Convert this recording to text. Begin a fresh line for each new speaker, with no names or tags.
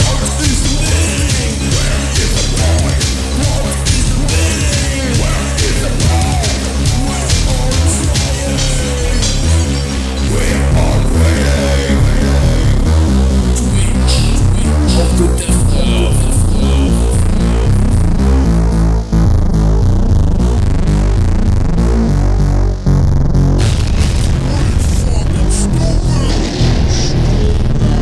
Yeah.